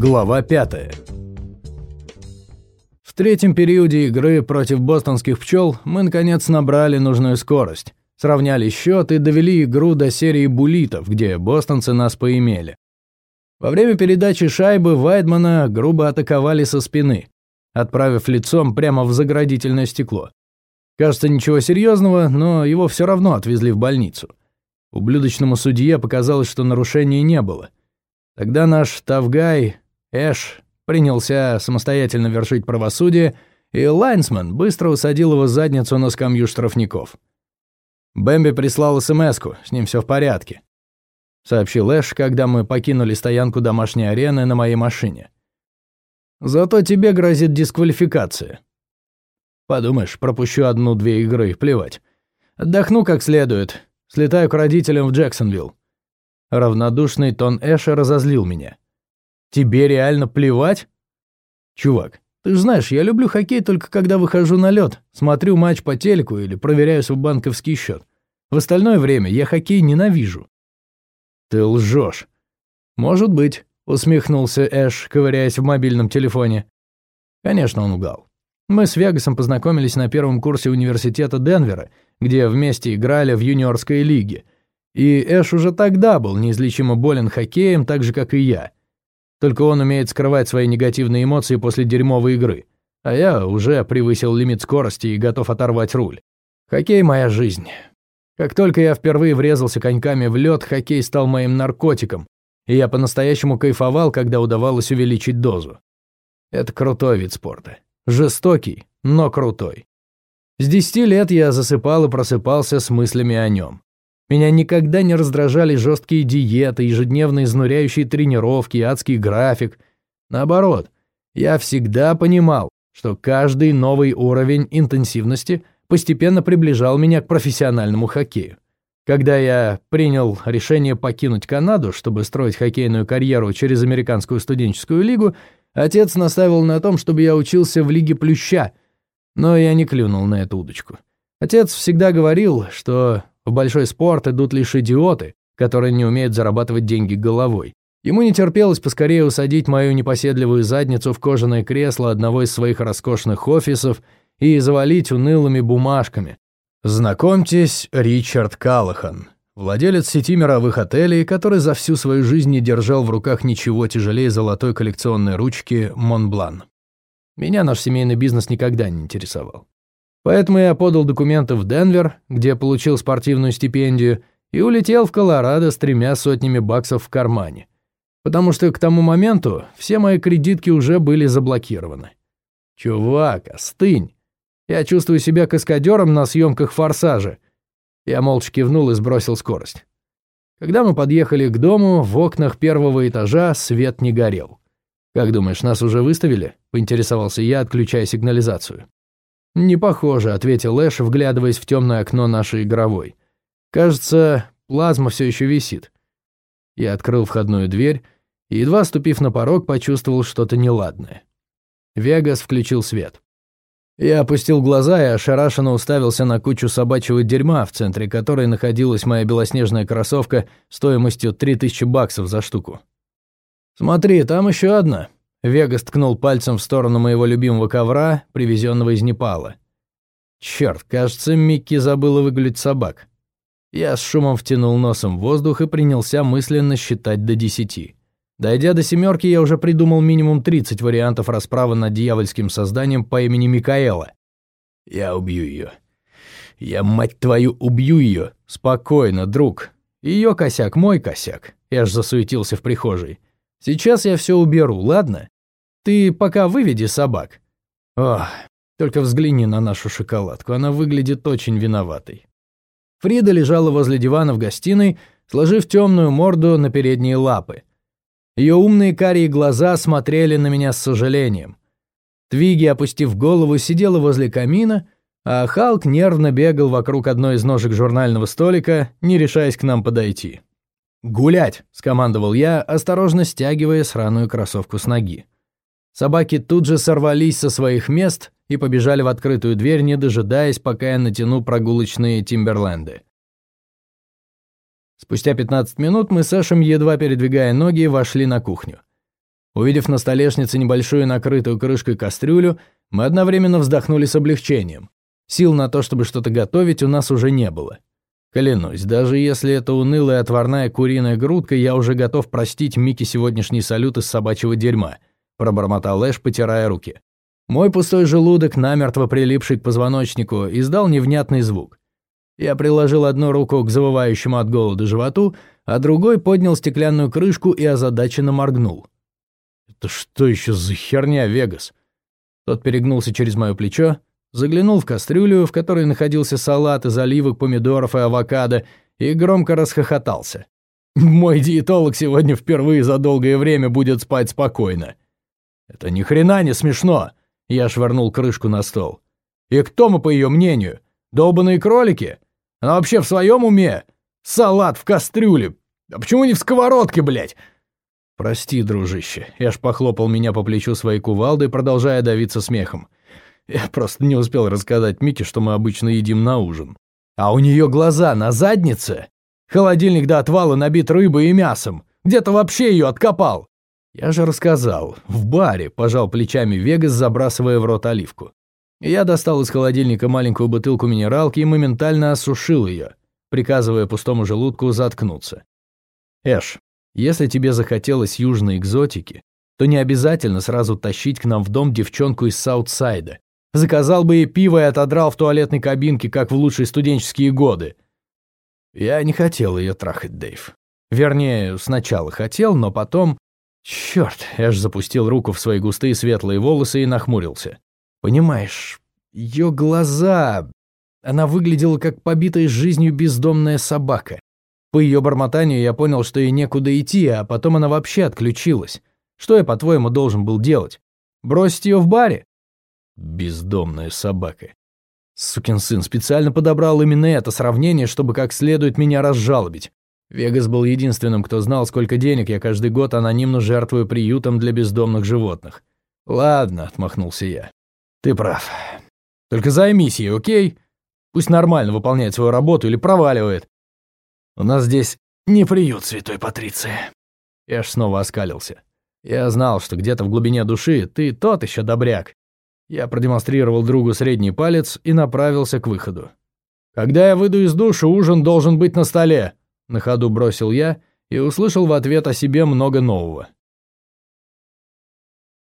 Глава 5 В третьем периоде игры против бостонских пчел мы наконец набрали нужную скорость, сравняли счет и довели игру до серии булитов, где бостонцы нас поимели. Во время передачи шайбы Вайдмана грубо атаковали со спины, отправив лицом прямо в заградительное стекло. Кажется, ничего серьезного, но его все равно отвезли в больницу. Ублюдочному судье показалось, что нарушений не было. Тогда наш Тавгай Эш принялся самостоятельно вершить правосудие, и Лайнсман быстро усадил его задницу на скамью штрафников. Бэмби прислал смс с ним все в порядке. Сообщил Эш, когда мы покинули стоянку домашней арены на моей машине. Зато тебе грозит дисквалификация. Подумаешь, пропущу одну-две игры, плевать. Отдохну как следует, слетаю к родителям в Джексонвилл. Равнодушный тон Эша разозлил меня. Тебе реально плевать? Чувак, ты знаешь, я люблю хоккей только когда выхожу на лед, смотрю матч по телеку или проверяю свой банковский счет. В остальное время я хоккей ненавижу. Ты лжешь. Может быть, усмехнулся Эш, ковыряясь в мобильном телефоне. Конечно, он угал. Мы с Вегасом познакомились на первом курсе университета Денвера, где вместе играли в юниорской лиге. И Эш уже тогда был неизлечимо болен хоккеем, так же, как и я. Только он умеет скрывать свои негативные эмоции после дерьмовой игры. А я уже превысил лимит скорости и готов оторвать руль. Хоккей — моя жизнь. Как только я впервые врезался коньками в лед, хоккей стал моим наркотиком, и я по-настоящему кайфовал, когда удавалось увеличить дозу. Это крутой вид спорта. Жестокий, но крутой. С десяти лет я засыпал и просыпался с мыслями о нем. Меня никогда не раздражали жесткие диеты, ежедневные изнуряющие тренировки, адский график. Наоборот, я всегда понимал, что каждый новый уровень интенсивности постепенно приближал меня к профессиональному хоккею. Когда я принял решение покинуть Канаду, чтобы строить хоккейную карьеру через американскую студенческую лигу, отец наставил на том, чтобы я учился в Лиге Плюща, но я не клюнул на эту удочку. Отец всегда говорил, что в большой спорт идут лишь идиоты, которые не умеют зарабатывать деньги головой. Ему не терпелось поскорее усадить мою непоседливую задницу в кожаное кресло одного из своих роскошных офисов и завалить унылыми бумажками. Знакомьтесь, Ричард Калахан, владелец сети мировых отелей, который за всю свою жизнь не держал в руках ничего тяжелее золотой коллекционной ручки Монблан. Меня наш семейный бизнес никогда не интересовал. Поэтому я подал документы в Денвер, где получил спортивную стипендию, и улетел в Колорадо с тремя сотнями баксов в кармане. Потому что к тому моменту все мои кредитки уже были заблокированы. «Чувак, остынь! Я чувствую себя каскадером на съемках «Форсажа». Я молча кивнул и сбросил скорость. Когда мы подъехали к дому, в окнах первого этажа свет не горел. «Как думаешь, нас уже выставили?» — поинтересовался я, отключая сигнализацию. «Не похоже», — ответил Эш, вглядываясь в темное окно нашей игровой. «Кажется, плазма все еще висит». Я открыл входную дверь и, едва ступив на порог, почувствовал что-то неладное. Вегас включил свет. Я опустил глаза и ошарашенно уставился на кучу собачьего дерьма, в центре которой находилась моя белоснежная кроссовка стоимостью 3000 баксов за штуку. «Смотри, там еще одна», Вегас ткнул пальцем в сторону моего любимого ковра, привезенного из Непала. Черт, кажется, Микки забыла выгулить собак. Я с шумом втянул носом в воздух и принялся мысленно считать до десяти. Дойдя до семерки, я уже придумал минимум 30 вариантов расправы над дьявольским созданием по имени Микаэла. Я убью ее. Я, мать твою, убью ее. Спокойно, друг. Ее косяк, мой косяк. Я ж засуетился в прихожей. Сейчас я все уберу, ладно? Ты пока выведи собак. Ох, только взгляни на нашу шоколадку, она выглядит очень виноватой. Фрида лежала возле дивана в гостиной, сложив темную морду на передние лапы. Ее умные карие глаза смотрели на меня с сожалением. Твиги, опустив голову, сидела возле камина, а Халк нервно бегал вокруг одной из ножек журнального столика, не решаясь к нам подойти. «Гулять!» — скомандовал я, осторожно стягивая сраную кроссовку с ноги. Собаки тут же сорвались со своих мест и побежали в открытую дверь, не дожидаясь, пока я натяну прогулочные Тимберленды. Спустя 15 минут мы с Эшем, едва передвигая ноги, вошли на кухню. Увидев на столешнице небольшую накрытую крышкой кастрюлю, мы одновременно вздохнули с облегчением. Сил на то, чтобы что-то готовить, у нас уже не было. Клянусь, даже если это унылая отварная куриная грудка, я уже готов простить Микки сегодняшний салют из собачьего дерьма, пробормотал Эш, потирая руки. Мой пустой желудок, намертво прилипший к позвоночнику, издал невнятный звук. Я приложил одну руку к завывающему от голода животу, а другой поднял стеклянную крышку и озадаченно моргнул. «Это что еще за херня, Вегас?» Тот перегнулся через мое плечо, заглянул в кастрюлю, в которой находился салат из оливок, помидоров и авокадо, и громко расхохотался. «Мой диетолог сегодня впервые за долгое время будет спать спокойно». «Это ни хрена не смешно!» Я швырнул крышку на стол. «И кто мы, по ее мнению? Долбаные кролики? Она вообще в своем уме? Салат в кастрюле! А почему не в сковородке, блядь?» «Прости, дружище», — Эш похлопал меня по плечу своей кувалдой, продолжая давиться смехом. «Я просто не успел рассказать Мике, что мы обычно едим на ужин. А у нее глаза на заднице? Холодильник до отвала набит рыбой и мясом. Где-то вообще ее откопал!» «Я же рассказал. В баре», — пожал плечами Вегас, забрасывая в рот оливку. Я достал из холодильника маленькую бутылку минералки и моментально осушил ее, приказывая пустому желудку заткнуться. «Эш, если тебе захотелось южной экзотики, то не обязательно сразу тащить к нам в дом девчонку из Саутсайда. Заказал бы ей пиво и отодрал в туалетной кабинке, как в лучшие студенческие годы. Я не хотел ее трахать, Дэйв. Вернее, сначала хотел, но потом... Черт, Эш запустил руку в свои густые светлые волосы и нахмурился. Понимаешь, ее глаза... Она выглядела как побитая жизнью бездомная собака. По ее бормотанию я понял, что ей некуда идти, а потом она вообще отключилась. Что я, по-твоему, должен был делать? Бросить ее в баре? Бездомная собака. Сукин сын специально подобрал именно это сравнение, чтобы как следует меня разжалобить. Вегас был единственным, кто знал, сколько денег я каждый год анонимно жертвую приютом для бездомных животных. «Ладно», — отмахнулся я. «Ты прав. Только займись ей, окей? Пусть нормально выполняет свою работу или проваливает. У нас здесь не приют святой Патриции». Я ж снова оскалился. Я знал, что где-то в глубине души ты тот еще добряк. Я продемонстрировал другу средний палец и направился к выходу. «Когда я выйду из душа, ужин должен быть на столе», — на ходу бросил я и услышал в ответ о себе много нового.